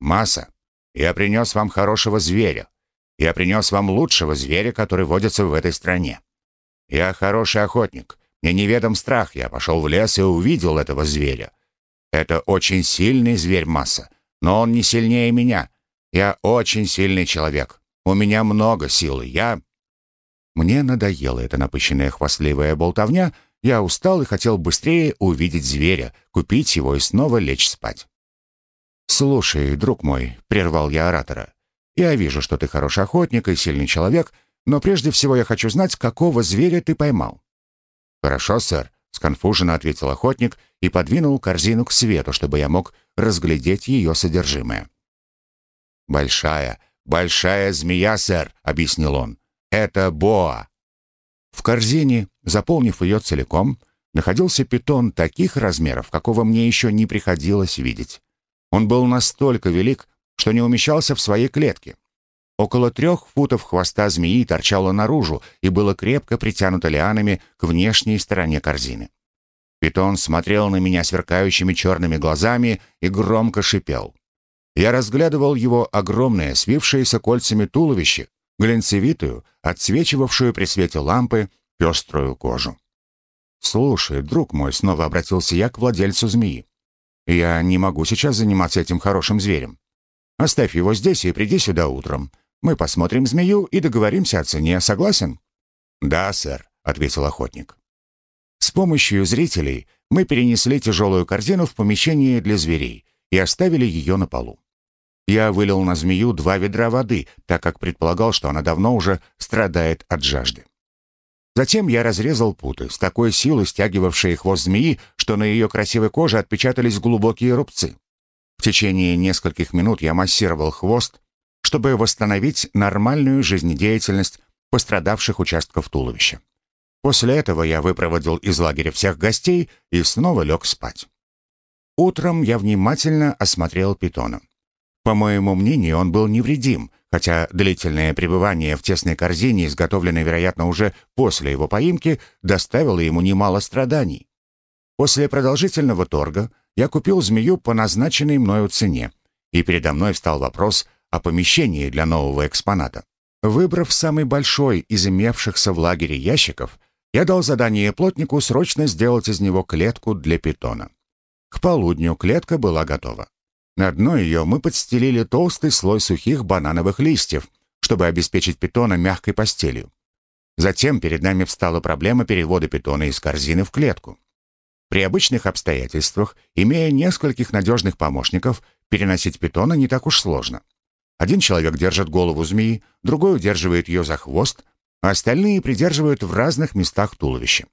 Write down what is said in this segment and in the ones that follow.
«Масса, я принес вам хорошего зверя. Я принес вам лучшего зверя, который водится в этой стране. Я хороший охотник. Мне неведом страх. Я пошел в лес и увидел этого зверя. Это очень сильный зверь Масса, но он не сильнее меня. Я очень сильный человек. У меня много силы. Я...» Мне надоела эта напыщенная хвастливая болтовня. Я устал и хотел быстрее увидеть зверя, купить его и снова лечь спать. «Слушай, друг мой», — прервал я оратора, — «я вижу, что ты хороший охотник и сильный человек, но прежде всего я хочу знать, какого зверя ты поймал». «Хорошо, сэр», — сконфуженно ответил охотник и подвинул корзину к свету, чтобы я мог разглядеть ее содержимое. «Большая, большая змея, сэр», — объяснил он. «Это боа». В корзине, заполнив ее целиком, находился питон таких размеров, какого мне еще не приходилось видеть. Он был настолько велик, что не умещался в своей клетке. Около трех футов хвоста змеи торчало наружу и было крепко притянуто лианами к внешней стороне корзины. Питон смотрел на меня сверкающими черными глазами и громко шипел. Я разглядывал его огромное, свившееся кольцами туловище, глинцевитую, отсвечивавшую при свете лампы, пеструю кожу. «Слушай, друг мой», — снова обратился я к владельцу змеи. Я не могу сейчас заниматься этим хорошим зверем. Оставь его здесь и приди сюда утром. Мы посмотрим змею и договоримся о цене. Согласен?» «Да, сэр», — ответил охотник. С помощью зрителей мы перенесли тяжелую корзину в помещение для зверей и оставили ее на полу. Я вылил на змею два ведра воды, так как предполагал, что она давно уже страдает от жажды. Затем я разрезал путы, с такой силой стягивавшие хвост змеи, что на ее красивой коже отпечатались глубокие рубцы. В течение нескольких минут я массировал хвост, чтобы восстановить нормальную жизнедеятельность пострадавших участков туловища. После этого я выпроводил из лагеря всех гостей и снова лег спать. Утром я внимательно осмотрел питона. По моему мнению, он был невредим, хотя длительное пребывание в тесной корзине, изготовленной, вероятно, уже после его поимки, доставило ему немало страданий. После продолжительного торга я купил змею по назначенной мною цене, и передо мной встал вопрос о помещении для нового экспоната. Выбрав самый большой из имевшихся в лагере ящиков, я дал задание плотнику срочно сделать из него клетку для питона. К полудню клетка была готова. На дно ее мы подстелили толстый слой сухих банановых листьев, чтобы обеспечить питона мягкой постелью. Затем перед нами встала проблема перевода питона из корзины в клетку. При обычных обстоятельствах, имея нескольких надежных помощников, переносить питона не так уж сложно. Один человек держит голову змеи, другой удерживает ее за хвост, а остальные придерживают в разных местах туловища.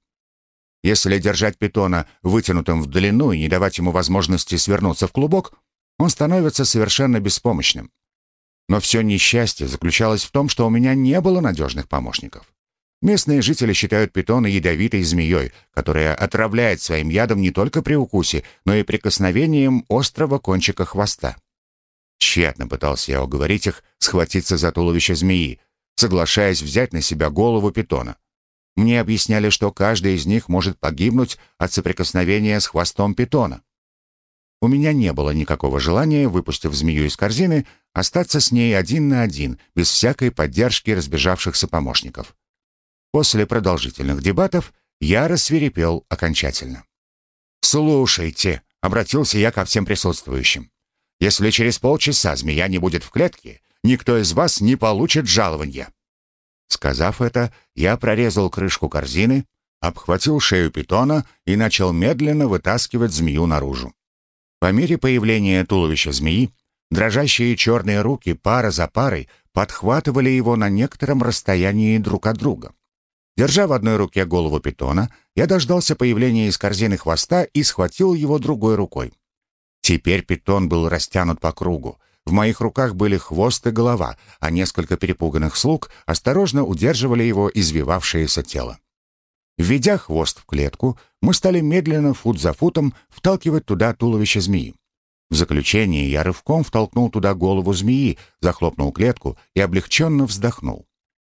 Если держать питона вытянутым в длину и не давать ему возможности свернуться в клубок, он становится совершенно беспомощным. Но все несчастье заключалось в том, что у меня не было надежных помощников. Местные жители считают питона ядовитой змеей, которая отравляет своим ядом не только при укусе, но и прикосновением острого кончика хвоста. Тщетно пытался я уговорить их схватиться за туловище змеи, соглашаясь взять на себя голову питона. Мне объясняли, что каждый из них может погибнуть от соприкосновения с хвостом питона. У меня не было никакого желания, выпустив змею из корзины, остаться с ней один на один, без всякой поддержки разбежавшихся помощников. После продолжительных дебатов я рассверепел окончательно. «Слушайте», — обратился я ко всем присутствующим, «если через полчаса змея не будет в клетке, никто из вас не получит жалования». Сказав это, я прорезал крышку корзины, обхватил шею питона и начал медленно вытаскивать змею наружу. По мере появления туловища змеи, дрожащие черные руки пара за парой подхватывали его на некотором расстоянии друг от друга. Держа в одной руке голову питона, я дождался появления из корзины хвоста и схватил его другой рукой. Теперь питон был растянут по кругу. В моих руках были хвост и голова, а несколько перепуганных слуг осторожно удерживали его извивавшееся тело. Введя хвост в клетку, мы стали медленно, фут за футом, вталкивать туда туловище змеи. В заключение я рывком втолкнул туда голову змеи, захлопнул клетку и облегченно вздохнул.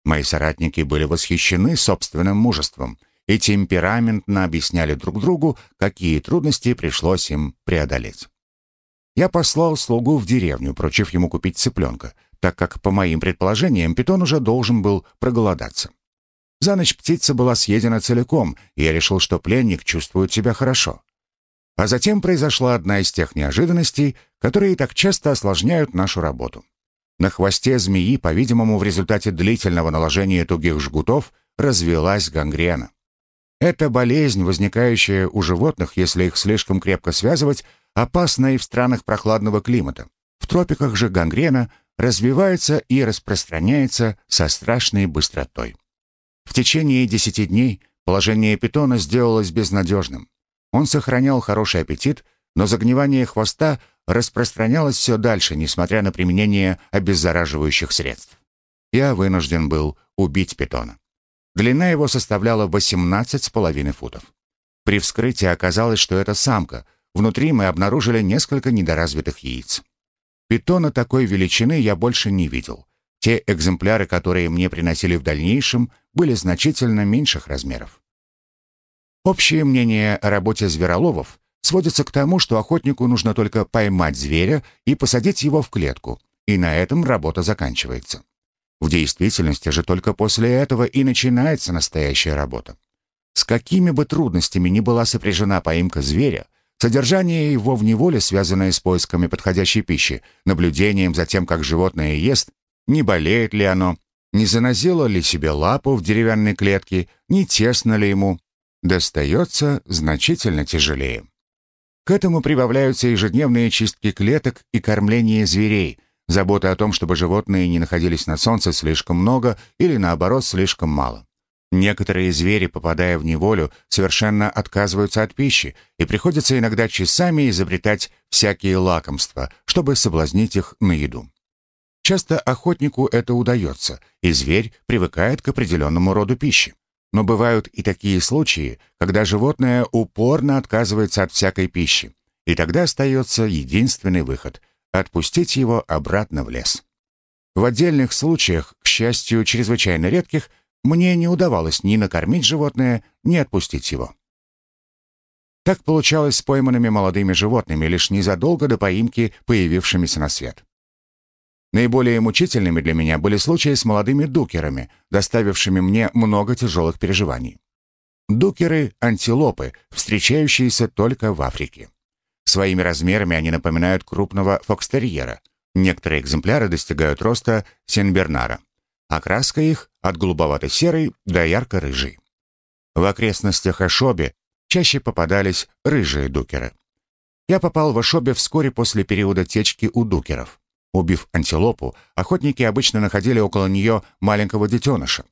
Мои соратники были восхищены собственным мужеством и темпераментно объясняли друг другу, какие трудности пришлось им преодолеть. я послал слугу в деревню, поручив ему купить цыпленка, так как, по моим предположениям, питон уже должен был проголодаться. За ночь птица была съедена целиком, и я решил, что пленник чувствует себя хорошо. А затем произошла одна из тех неожиданностей, которые так часто осложняют нашу работу. На хвосте змеи, по-видимому, в результате длительного наложения тугих жгутов, развелась гангрена. Эта болезнь, возникающая у животных, если их слишком крепко связывать, опасна и в странах прохладного климата. В тропиках же гангрена развивается и распространяется со страшной быстротой. В течение десяти дней положение питона сделалось безнадежным. Он сохранял хороший аппетит, но загнивание хвоста распространялось все дальше, несмотря на применение обеззараживающих средств. Я вынужден был убить питона. Длина его составляла 18,5 футов. При вскрытии оказалось, что это самка. Внутри мы обнаружили несколько недоразвитых яиц. Питона такой величины я больше не видел. Те экземпляры, которые мне приносили в дальнейшем, были значительно меньших размеров. Общее мнение о работе звероловов сводится к тому, что охотнику нужно только поймать зверя и посадить его в клетку, и на этом работа заканчивается. В действительности же только после этого и начинается настоящая работа. С какими бы трудностями ни была сопряжена поимка зверя, содержание его в неволе, связанное с поисками подходящей пищи, наблюдением за тем, как животное ест, не болеет ли оно, не занозило ли себе лапу в деревянной клетке, не тесно ли ему, достается значительно тяжелее. К этому прибавляются ежедневные чистки клеток и кормление зверей, забота о том, чтобы животные не находились на солнце слишком много или, наоборот, слишком мало. Некоторые звери, попадая в неволю, совершенно отказываются от пищи, и приходится иногда часами изобретать всякие лакомства, чтобы соблазнить их на еду. Часто охотнику это удается, и зверь привыкает к определенному роду пищи. Но бывают и такие случаи, когда животное упорно отказывается от всякой пищи, и тогда остается единственный выход — отпустить его обратно в лес. В отдельных случаях, к счастью, чрезвычайно редких, мне не удавалось ни накормить животное, ни отпустить его. Так получалось с пойманными молодыми животными лишь незадолго до поимки, появившимися на свет. Наиболее мучительными для меня были случаи с молодыми дукерами, доставившими мне много тяжелых переживаний. Дукеры — антилопы, встречающиеся только в Африке. Своими размерами они напоминают крупного фокстерьера. Некоторые экземпляры достигают роста сенбернара. Окраска их от голубовато-серой до ярко-рыжей. В окрестностях Ашоби чаще попадались рыжие дукеры. Я попал в Ашобе вскоре после периода течки у дукеров. Убив антилопу, охотники обычно находили около нее маленького детеныша.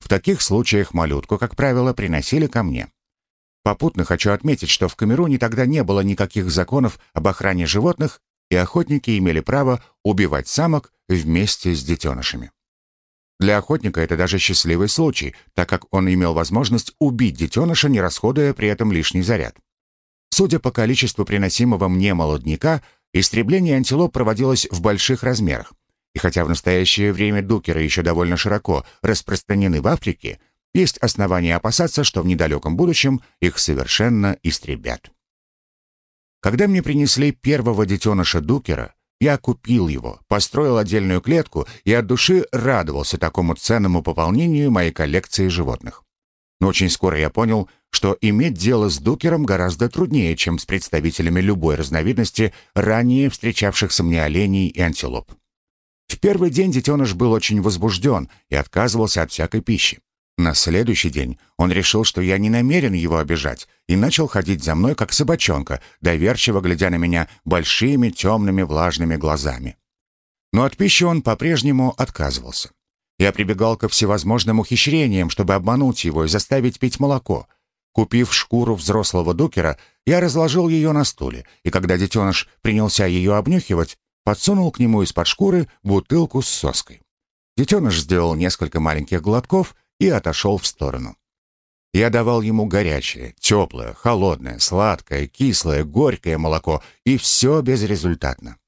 В таких случаях малютку, как правило, приносили ко мне. Попутно хочу отметить, что в Камеруне тогда не было никаких законов об охране животных, и охотники имели право убивать самок вместе с детенышами. Для охотника это даже счастливый случай, так как он имел возможность убить детеныша, не расходуя при этом лишний заряд. Судя по количеству приносимого мне молодняка, Истребление антилоп проводилось в больших размерах. И хотя в настоящее время дукеры еще довольно широко распространены в Африке, есть основания опасаться, что в недалеком будущем их совершенно истребят. Когда мне принесли первого детеныша дукера, я купил его, построил отдельную клетку и от души радовался такому ценному пополнению моей коллекции животных. Но очень скоро я понял, что иметь дело с дукером гораздо труднее, чем с представителями любой разновидности ранее встречавшихся мне оленей и антилоп. В первый день детеныш был очень возбужден и отказывался от всякой пищи. На следующий день он решил, что я не намерен его обижать, и начал ходить за мной, как собачонка, доверчиво глядя на меня большими темными влажными глазами. Но от пищи он по-прежнему отказывался. Я прибегал ко всевозможным ухищрениям, чтобы обмануть его и заставить пить молоко. Купив шкуру взрослого дукера, я разложил ее на стуле, и когда детеныш принялся ее обнюхивать, подсунул к нему из-под шкуры бутылку с соской. Детеныш сделал несколько маленьких глотков и отошел в сторону. Я давал ему горячее, теплое, холодное, сладкое, кислое, горькое молоко, и все безрезультатно.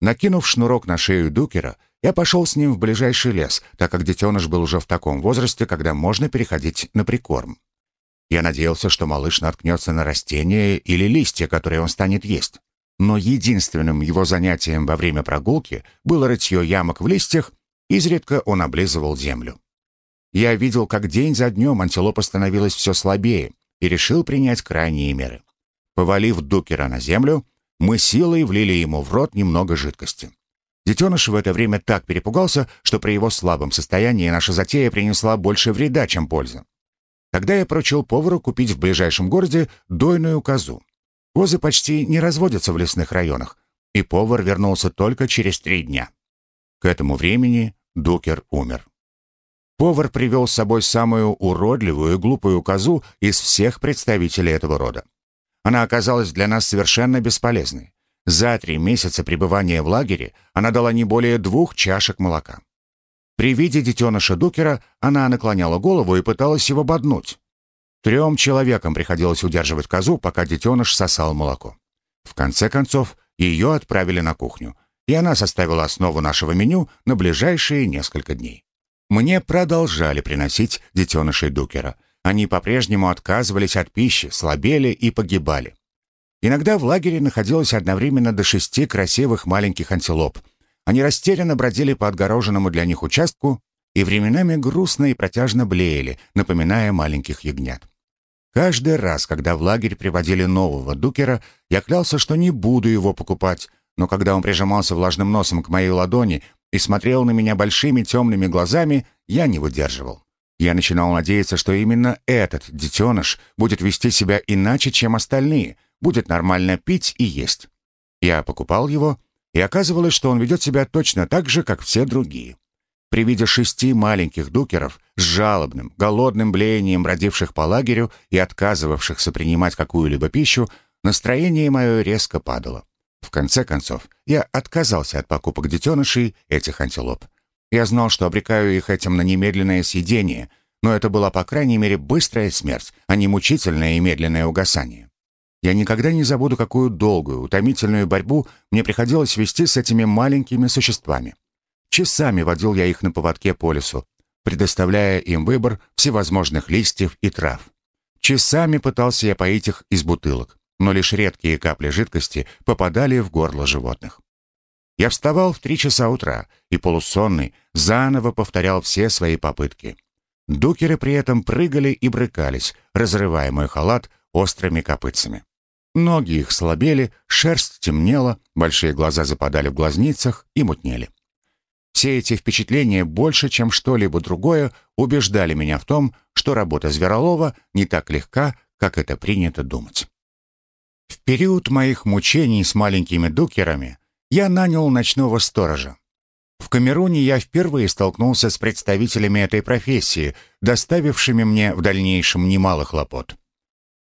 Накинув шнурок на шею дукера, я пошел с ним в ближайший лес, так как детеныш был уже в таком возрасте, когда можно переходить на прикорм. Я надеялся, что малыш наткнется на растения или листья, которые он станет есть. но единственным его занятием во время прогулки было рытье ямок в листьях, изредка он облизывал землю. Я видел, как день за днем антилопа становилась все слабее и решил принять крайние меры. Повалив Дукера на землю, мы силой влили ему в рот немного жидкости. Детеныш в это время так перепугался, что при его слабом состоянии наша затея принесла больше вреда, чем пользы. Тогда я поручил повару купить в ближайшем городе дойную козу. Козы почти не разводятся в лесных районах, и повар вернулся только через три дня. К этому времени Дукер умер. Повар привел с собой самую уродливую и глупую козу из всех представителей этого рода. Она оказалась для нас совершенно бесполезной. За три месяца пребывания в лагере она дала не более двух чашек молока. При виде детеныша Дукера она наклоняла голову и пыталась его боднуть. Трем человекам приходилось удерживать козу, пока детеныш сосал молоко. В конце концов, ее отправили на кухню, и она составила основу нашего меню на ближайшие несколько дней. Мне продолжали приносить детенышей Дукера. Они по-прежнему отказывались от пищи, слабели и погибали. Иногда в лагере находилось одновременно до шести красивых маленьких антилоп — они растерянно бродили по отгороженному для них участку и временами грустно и протяжно блеяли, напоминая маленьких ягнят. Каждый раз, когда в лагерь приводили нового дукера, я клялся, что не буду его покупать, но когда он прижимался влажным носом к моей ладони и смотрел на меня большими темными глазами, я не выдерживал. Я начинал надеяться, что именно этот детеныш будет вести себя иначе, чем остальные, будет нормально пить и есть. Я покупал его и оказывалось, что он ведет себя точно так же, как все другие. При виде шести маленьких дукеров с жалобным, голодным блеянием родивших по лагерю и отказывавшихся принимать какую-либо пищу, настроение мое резко падало. В конце концов, я отказался от покупок детенышей этих антилоп. Я знал, что обрекаю их этим на немедленное съедение, но это была, по крайней мере, быстрая смерть, а не мучительное и медленное угасание. Я никогда не забуду, какую долгую, утомительную борьбу мне приходилось вести с этими маленькими существами. Часами водил я их на поводке по лесу, предоставляя им выбор всевозможных листьев и трав. Часами пытался я поить их из бутылок, но лишь редкие капли жидкости попадали в горло животных. Я вставал в три часа утра и, полусонный, заново повторял все свои попытки. Дукеры при этом прыгали и брыкались, разрывая мой халат острыми копытцами. Ноги их слабели, шерсть темнела, большие глаза западали в глазницах и мутнели. Все эти впечатления больше, чем что-либо другое, убеждали меня в том, что работа Зверолова не так легка, как это принято думать. В период моих мучений с маленькими дукерами я нанял ночного сторожа. В Камеруне я впервые столкнулся с представителями этой профессии, доставившими мне в дальнейшем немало хлопот.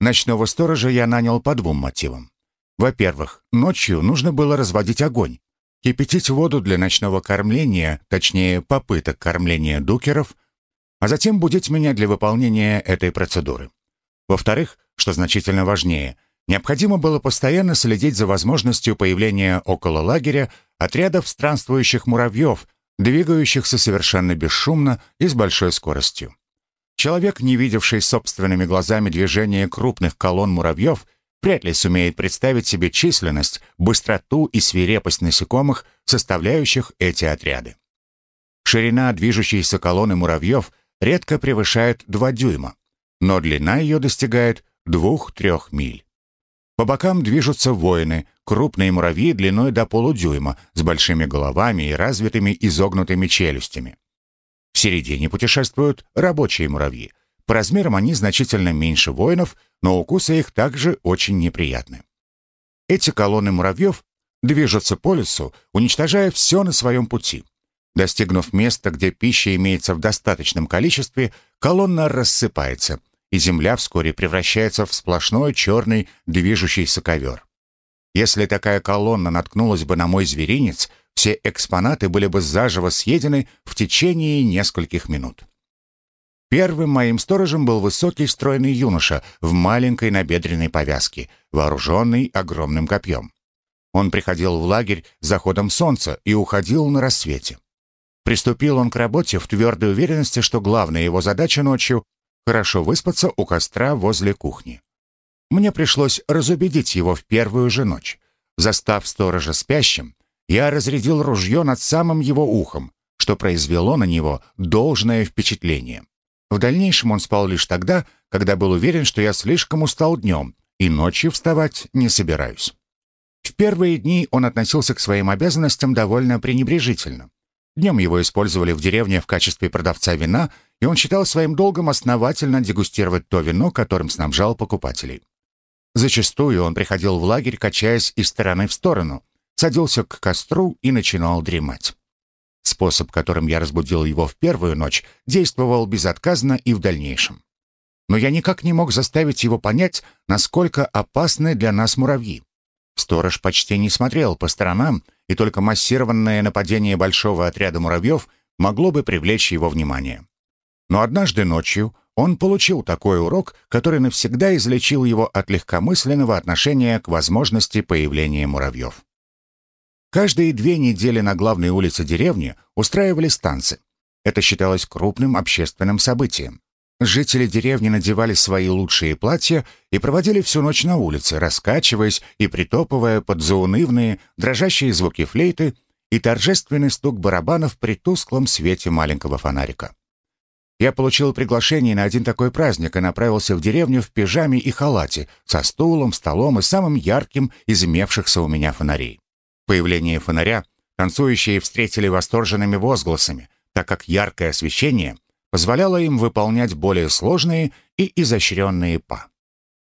Ночного сторожа я нанял по двум мотивам. Во-первых, ночью нужно было разводить огонь, кипятить воду для ночного кормления, точнее, попыток кормления дукеров, а затем будить меня для выполнения этой процедуры. Во-вторых, что значительно важнее, необходимо было постоянно следить за возможностью появления около лагеря отрядов странствующих муравьев, двигающихся совершенно бесшумно и с большой скоростью. Человек, не видевший собственными глазами движения крупных колонн муравьев, вряд ли сумеет представить себе численность, быстроту и свирепость насекомых, составляющих эти отряды. Ширина движущейся колонны муравьев редко превышает 2 дюйма, но длина ее достигает 2-3 миль. По бокам движутся воины, крупные муравьи длиной до полудюйма, с большими головами и развитыми изогнутыми челюстями. В середине путешествуют рабочие муравьи. По размерам они значительно меньше воинов, но укусы их также очень неприятны. Эти колонны муравьев движутся по лесу, уничтожая все на своем пути. Достигнув места, где пища имеется в достаточном количестве, колонна рассыпается, и земля вскоре превращается в сплошной черный движущийся ковер. Если такая колонна наткнулась бы на мой зверинец, все экспонаты были бы заживо съедены в течение нескольких минут. Первым моим сторожем был высокий стройный юноша в маленькой набедренной повязке, вооруженный огромным копьем. Он приходил в лагерь заходом солнца и уходил на рассвете. Приступил он к работе в твердой уверенности, что главная его задача ночью — хорошо выспаться у костра возле кухни. Мне пришлось разубедить его в первую же ночь. Застав сторожа спящим, я разрядил ружье над самым его ухом, что произвело на него должное впечатление. В дальнейшем он спал лишь тогда, когда был уверен, что я слишком устал днем и ночью вставать не собираюсь. В первые дни он относился к своим обязанностям довольно пренебрежительно. Днем его использовали в деревне в качестве продавца вина, и он считал своим долгом основательно дегустировать то вино, которым снабжал покупателей. Зачастую он приходил в лагерь, качаясь из стороны в сторону, садился к костру и начинал дремать. Способ, которым я разбудил его в первую ночь, действовал безотказно и в дальнейшем. Но я никак не мог заставить его понять, насколько опасны для нас муравьи. Сторож почти не смотрел по сторонам, и только массированное нападение большого отряда муравьев могло бы привлечь его внимание. Но однажды ночью он получил такой урок, который навсегда излечил его от легкомысленного отношения к возможности появления муравьев. Каждые две недели на главной улице деревни устраивались танцы. Это считалось крупным общественным событием. Жители деревни надевали свои лучшие платья и проводили всю ночь на улице, раскачиваясь и притопывая под заунывные, дрожащие звуки флейты и торжественный стук барабанов при тусклом свете маленького фонарика. Я получил приглашение на один такой праздник и направился в деревню в пижаме и халате, со стулом, столом и самым ярким из имевшихся у меня фонарей. Появление фонаря танцующие встретили восторженными возгласами, так как яркое освещение позволяло им выполнять более сложные и изощренные па.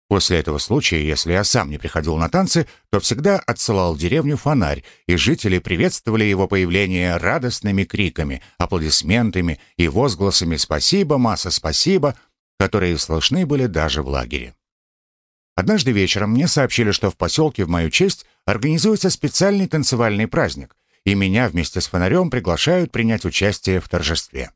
После этого случая, если я сам не приходил на танцы, то всегда отсылал деревню фонарь, и жители приветствовали его появление радостными криками, аплодисментами и возгласами «Спасибо, масса, спасибо!», которые слышны были даже в лагере. Однажды вечером мне сообщили, что в поселке в мою честь организуется специальный танцевальный праздник, и меня вместе с фонарем приглашают принять участие в торжестве.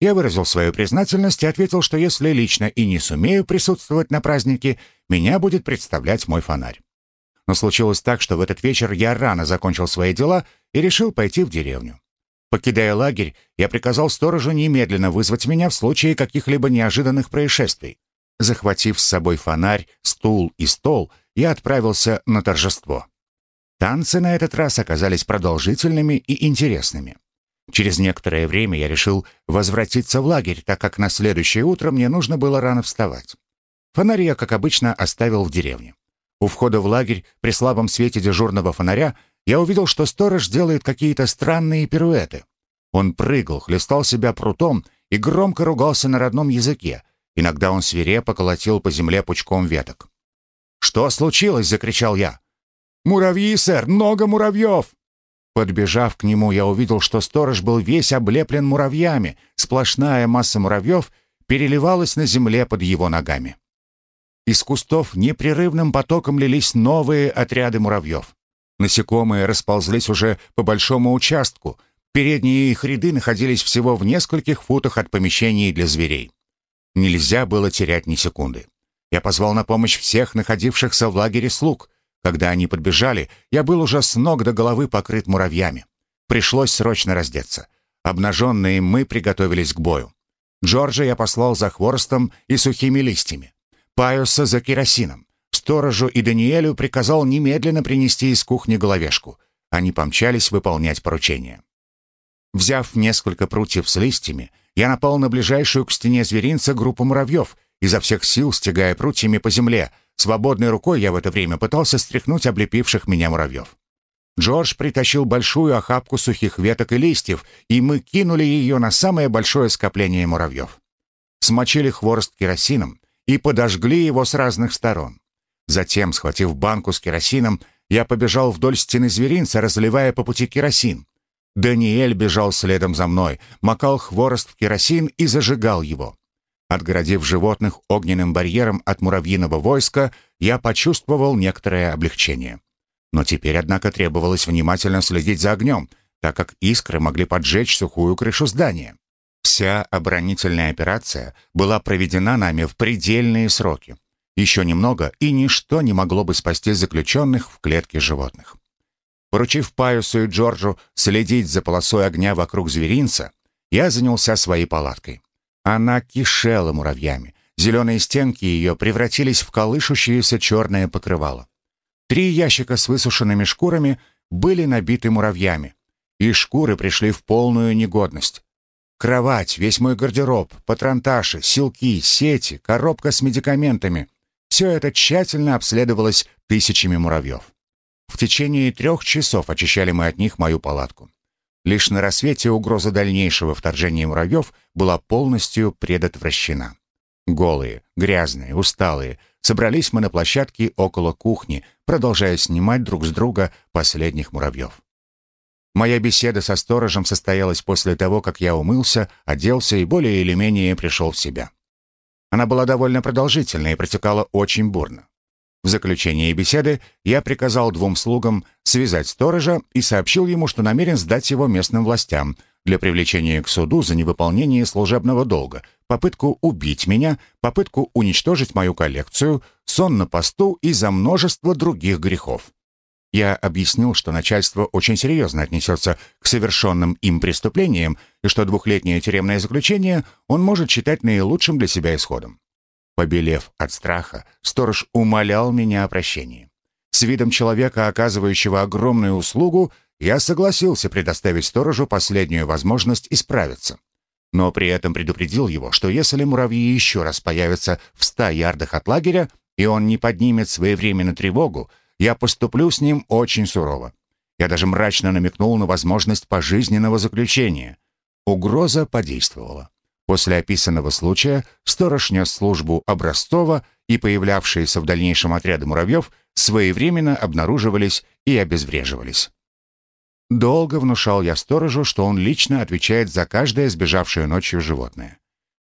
Я выразил свою признательность и ответил, что если лично и не сумею присутствовать на празднике, меня будет представлять мой фонарь. Но случилось так, что в этот вечер я рано закончил свои дела и решил пойти в деревню. Покидая лагерь, я приказал сторожу немедленно вызвать меня в случае каких-либо неожиданных происшествий. Захватив с собой фонарь, стул и стол, я отправился на торжество. Танцы на этот раз оказались продолжительными и интересными. Через некоторое время я решил возвратиться в лагерь, так как на следующее утро мне нужно было рано вставать. Фонарь я, как обычно, оставил в деревне. У входа в лагерь при слабом свете дежурного фонаря я увидел, что сторож делает какие-то странные пируэты. Он прыгал, хлестал себя прутом и громко ругался на родном языке. Иногда он свирепо колотил по земле пучком веток. «Что случилось?» — закричал я. «Муравьи, сэр! Много муравьев!» Подбежав к нему, я увидел, что сторож был весь облеплен муравьями. Сплошная масса муравьев переливалась на земле под его ногами. Из кустов непрерывным потоком лились новые отряды муравьев. Насекомые расползлись уже по большому участку. Передние их ряды находились всего в нескольких футах от помещений для зверей. Нельзя было терять ни секунды. Я позвал на помощь всех находившихся в лагере слуг. Когда они подбежали, я был уже с ног до головы покрыт муравьями. Пришлось срочно раздеться. Обнаженные мы приготовились к бою. Джорджа я послал за хворостом и сухими листьями. Паюса за керосином. Сторожу и Даниэлю приказал немедленно принести из кухни головешку. Они помчались выполнять поручение. Взяв несколько прутьев с листьями, я напал на ближайшую к стене зверинца группу муравьев, изо всех сил стягая прутьями по земле, Свободной рукой я в это время пытался стряхнуть облепивших меня муравьев. Джордж притащил большую охапку сухих веток и листьев, и мы кинули ее на самое большое скопление муравьев. Смочили хворост керосином и подожгли его с разных сторон. Затем, схватив банку с керосином, я побежал вдоль стены зверинца, разливая по пути керосин. Даниэль бежал следом за мной, макал хворост в керосин и зажигал его. Отгородив животных огненным барьером от муравьиного войска, я почувствовал некоторое облегчение. Но теперь, однако, требовалось внимательно следить за огнем, так как искры могли поджечь сухую крышу здания. Вся оборонительная операция была проведена нами в предельные сроки. Еще немного, и ничто не могло бы спасти заключенных в клетке животных. Поручив Паюсу и Джорджу следить за полосой огня вокруг зверинца, я занялся своей палаткой. Она кишела муравьями. Зеленые стенки ее превратились в колышущееся черное покрывало. Три ящика с высушенными шкурами были набиты муравьями, и шкуры пришли в полную негодность. Кровать, весь мой гардероб, патронташи, силки, сети, коробка с медикаментами — все это тщательно обследовалось тысячами муравьев. В течение трех часов очищали мы от них мою палатку. Лишь на рассвете угроза дальнейшего вторжения муравьев была полностью предотвращена. Голые, грязные, усталые, собрались мы на площадке около кухни, продолжая снимать друг с друга последних муравьев. Моя беседа со сторожем состоялась после того, как я умылся, оделся и более или менее пришел в себя. Она была довольно продолжительной и протекала очень бурно. В заключение беседы я приказал двум слугам связать сторожа и сообщил ему, что намерен сдать его местным властям для привлечения к суду за невыполнение служебного долга, попытку убить меня, попытку уничтожить мою коллекцию, сон на посту и за множество других грехов. Я объяснил, что начальство очень серьезно отнесется к совершенным им преступлениям и что двухлетнее тюремное заключение он может считать наилучшим для себя исходом. Побелев от страха, сторож умолял меня о прощении. С видом человека, оказывающего огромную услугу, я согласился предоставить сторожу последнюю возможность исправиться. Но при этом предупредил его, что если муравьи еще раз появятся в ста ярдах от лагеря, и он не поднимет своевременно тревогу, я поступлю с ним очень сурово. Я даже мрачно намекнул на возможность пожизненного заключения. Угроза подействовала. После описанного случая сторож нес службу образцова, и появлявшиеся в дальнейшем отряды муравьев своевременно обнаруживались и обезвреживались. Долго внушал я сторожу, что он лично отвечает за каждое сбежавшее ночью животное.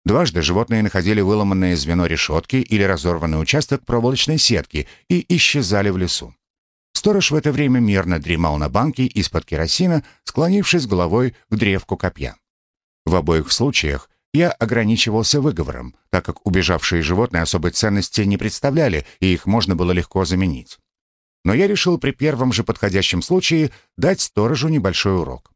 Дважды животные находили выломанное звено решетки или разорванный участок проволочной сетки и исчезали в лесу. Сторож в это время мирно дремал на банке из-под керосина, склонившись головой к древку копья. В обоих случаях я ограничивался выговором, так как убежавшие животные особой ценности не представляли, и их можно было легко заменить. Но я решил при первом же подходящем случае дать сторожу небольшой урок.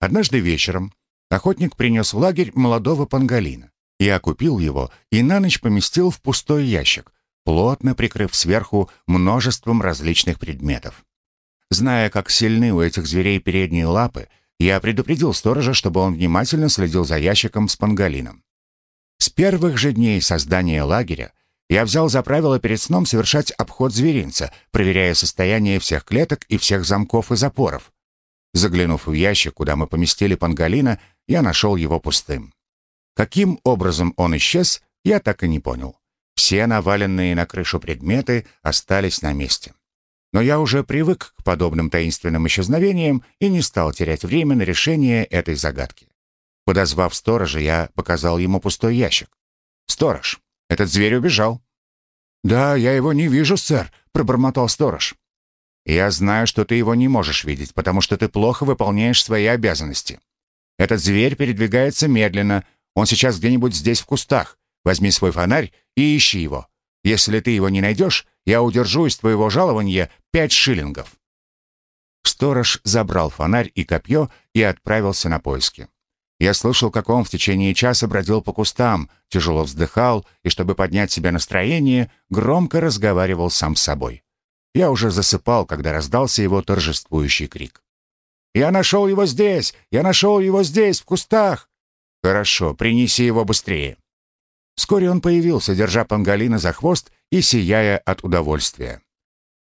Однажды вечером охотник принес в лагерь молодого панголина. Я купил его и на ночь поместил в пустой ящик, плотно прикрыв сверху множеством различных предметов. Зная, как сильны у этих зверей передние лапы, я предупредил сторожа, чтобы он внимательно следил за ящиком с панголином. С первых же дней создания лагеря я взял за правило перед сном совершать обход зверинца, проверяя состояние всех клеток и всех замков и запоров. Заглянув в ящик, куда мы поместили панголина, я нашел его пустым. Каким образом он исчез, я так и не понял. Все наваленные на крышу предметы остались на месте. Но я уже привык к подобным таинственным исчезновениям и не стал терять время на решение этой загадки. Подозвав сторожа, я показал ему пустой ящик. «Сторож, этот зверь убежал». «Да, я его не вижу, сэр», — пробормотал сторож. «Я знаю, что ты его не можешь видеть, потому что ты плохо выполняешь свои обязанности. Этот зверь передвигается медленно, он сейчас где-нибудь здесь в кустах. Возьми свой фонарь и ищи его. Если ты его не найдешь, я удержу из твоего жалования пять шиллингов». Сторож забрал фонарь и копье и отправился на поиски. Я слышал, как он в течение часа бродил по кустам, тяжело вздыхал и, чтобы поднять себе настроение, громко разговаривал сам с собой. Я уже засыпал, когда раздался его торжествующий крик. «Я нашел его здесь! Я нашел его здесь, в кустах! «Хорошо, принеси его быстрее». Вскоре он появился, держа панголина за хвост и сияя от удовольствия.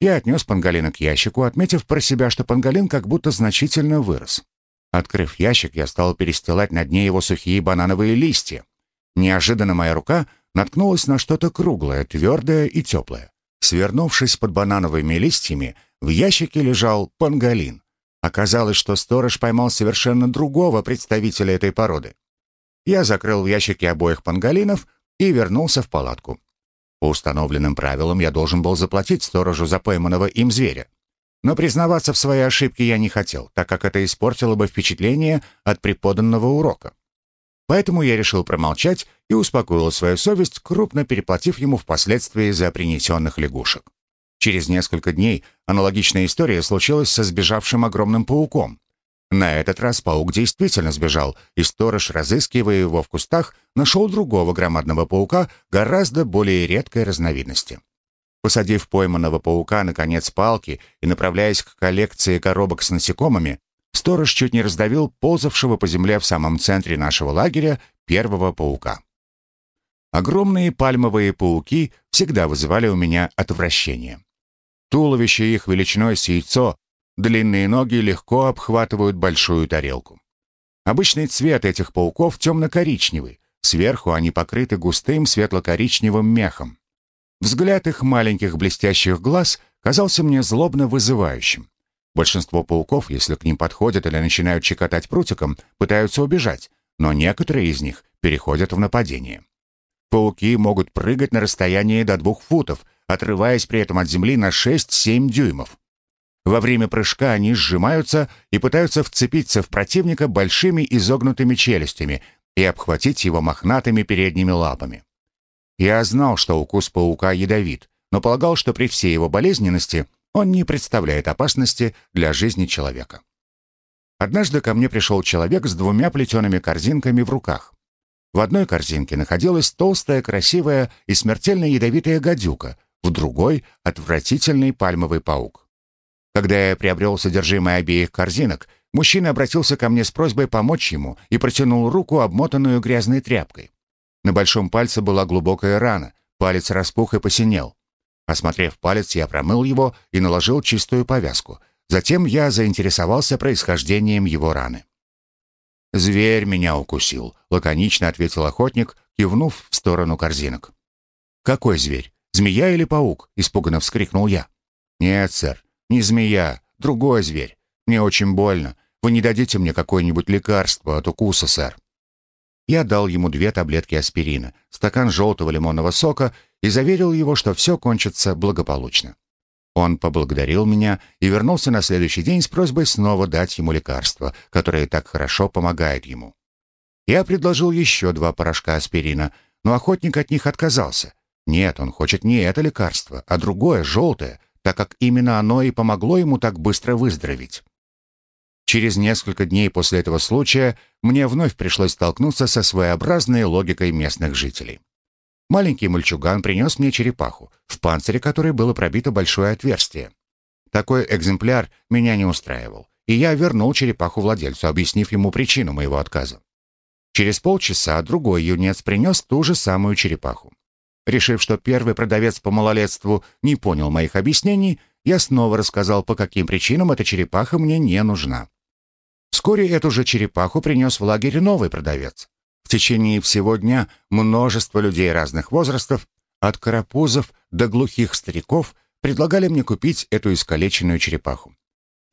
Я отнес панголина к ящику, отметив про себя, что панголин как будто значительно вырос. Открыв ящик, я стал перестилать на дне его сухие банановые листья. Неожиданно моя рука наткнулась на что-то круглое, твердое и теплое. Свернувшись под банановыми листьями, в ящике лежал панголин. Оказалось, что сторож поймал совершенно другого представителя этой породы. Я закрыл в ящике обоих панголинов и вернулся в палатку. По установленным правилам я должен был заплатить сторожу за пойманного им зверя. Но признаваться в своей ошибке я не хотел, так как это испортило бы впечатление от преподанного урока. Поэтому я решил промолчать и успокоил свою совесть, крупно переплатив ему впоследствии за принесенных лягушек. Через несколько дней аналогичная история случилась со сбежавшим огромным пауком. На этот раз паук действительно сбежал, и сторож, разыскивая его в кустах, нашел другого громадного паука гораздо более редкой разновидности. Посадив пойманного паука на конец палки и направляясь к коллекции коробок с насекомыми, сторож чуть не раздавил ползавшего по земле в самом центре нашего лагеря первого паука. Огромные пальмовые пауки всегда вызывали у меня отвращение. Туловище их величиной с яйцо, длинные ноги легко обхватывают большую тарелку. Обычный цвет этих пауков темно-коричневый, сверху они покрыты густым светло-коричневым мехом. Взгляд их маленьких блестящих глаз казался мне злобно вызывающим. Большинство пауков, если к ним подходят или начинают чекотать прутиком, пытаются убежать, но некоторые из них переходят в нападение. Пауки могут прыгать на расстоянии до двух футов, отрываясь при этом от земли на 6-7 дюймов. Во время прыжка они сжимаются и пытаются вцепиться в противника большими изогнутыми челюстями и обхватить его мохнатыми передними лапами. Я знал, что укус паука ядовит, но полагал, что при всей его болезненности он не представляет опасности для жизни человека. Однажды ко мне пришел человек с двумя плетеными корзинками в руках. В одной корзинке находилась толстая, красивая и смертельно ядовитая гадюка, в другой — отвратительный пальмовый паук. Когда я приобрел содержимое обеих корзинок, мужчина обратился ко мне с просьбой помочь ему и протянул руку, обмотанную грязной тряпкой. На большом пальце была глубокая рана, палец распух и посинел. Осмотрев палец, я промыл его и наложил чистую повязку. Затем я заинтересовался происхождением его раны. «Зверь меня укусил», — лаконично ответил охотник, кивнув в сторону корзинок. «Какой зверь? Змея или паук?» — испуганно вскрикнул я. «Нет, сэр, не змея, другой зверь. Мне очень больно. Вы не дадите мне какое-нибудь лекарство от укуса, сэр?» Я дал ему две таблетки аспирина, стакан желтого лимонного сока и заверил его, что все кончится благополучно. Он поблагодарил меня и вернулся на следующий день с просьбой снова дать ему лекарство, которое так хорошо помогает ему. Я предложил еще два порошка аспирина, но охотник от них отказался. Нет, он хочет не это лекарство, а другое, желтое, так как именно оно и помогло ему так быстро выздороветь. Через несколько дней после этого случая мне вновь пришлось столкнуться со своеобразной логикой местных жителей. Маленький мальчуган принес мне черепаху, в панцире которой было пробито большое отверстие. Такой экземпляр меня не устраивал, и я вернул черепаху владельцу, объяснив ему причину моего отказа. Через полчаса другой юнец принес ту же самую черепаху. Решив, что первый продавец по малолетству не понял моих объяснений, я снова рассказал, по каким причинам эта черепаха мне не нужна. Вскоре эту же черепаху принес в лагерь новый продавец. В течение всего дня множество людей разных возрастов, от карапузов до глухих стариков, предлагали мне купить эту искалеченную черепаху.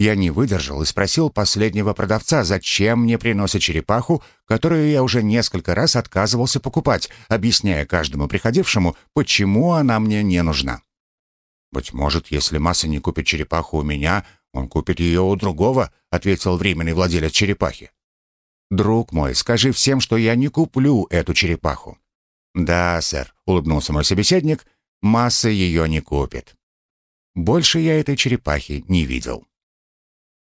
Я не выдержал и спросил последнего продавца, зачем мне приносят черепаху, которую я уже несколько раз отказывался покупать, объясняя каждому приходившему, почему она мне не нужна. «Быть может, если Масса не купит черепаху у меня, он купит ее у другого», — ответил временный владелец черепахи. «Друг мой, скажи всем, что я не куплю эту черепаху». «Да, сэр», — улыбнулся мой собеседник, — «масса ее не купит». Больше я этой черепахи не видел.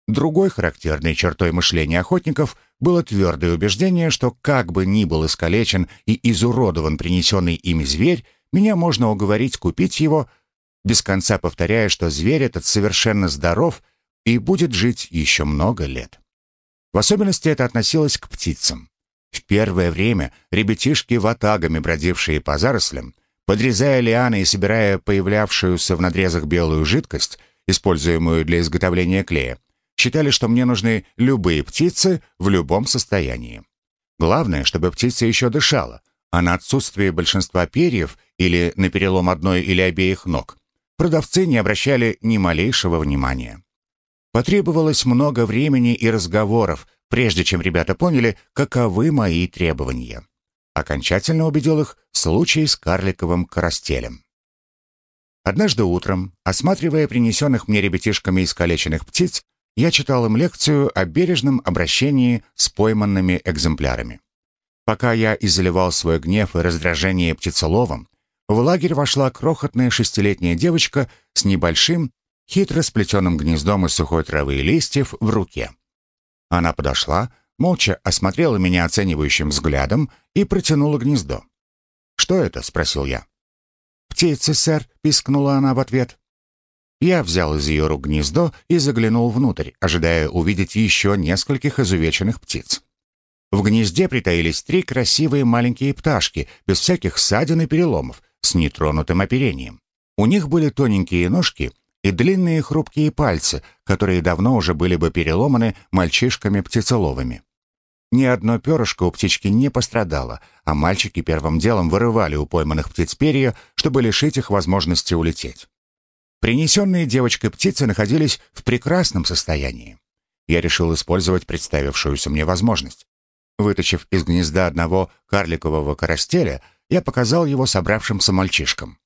Другой характерной чертой мышления охотников было твердое убеждение, что как бы ни был искалечен и изуродован принесенный ими зверь, меня можно уговорить купить его, без конца повторяя, что зверь этот совершенно здоров и будет жить еще много лет. В особенности это относилось к птицам. В первое время ребятишки ватагами, бродившие по зарослям, подрезая лианы и собирая появлявшуюся в надрезах белую жидкость, используемую для изготовления клея, считали, что мне нужны любые птицы в любом состоянии. Главное, чтобы птица еще дышала, а на отсутствие большинства перьев или на перелом одной или обеих ног продавцы не обращали ни малейшего внимания. Потребовалось много времени и разговоров, прежде чем ребята поняли, каковы мои требования. Окончательно убедил их случай с карликовым карастелем. Однажды утром, осматривая принесенных мне ребятишками искалеченных птиц, я читал им лекцию о бережном обращении с пойманными экземплярами. Пока я изливал свой гнев и раздражение птицеловом, в лагерь вошла крохотная шестилетняя девочка с небольшим, хитро сплетенным гнездом из сухой травы и листьев в руке. Она подошла, молча осмотрела меня оценивающим взглядом и протянула гнездо. «Что это?» — спросил я. птицы, сэр», — пискнула она в ответ. Я взял из ее рук гнездо и заглянул внутрь, ожидая увидеть еще нескольких изувеченных птиц. В гнезде притаились три красивые маленькие пташки, без всяких ссадин и переломов, с нетронутым оперением. У них были тоненькие ножки и длинные хрупкие пальцы, которые давно уже были бы переломаны мальчишками-птицеловыми. Ни одно перышко у птички не пострадало, а мальчики первым делом вырывали у пойманных птиц перья, чтобы лишить их возможности улететь. Принесенные девочкой птицы находились в прекрасном состоянии. Я решил использовать представившуюся мне возможность. Вытащив из гнезда одного карликового карастеля, я показал его собравшимся мальчишкам.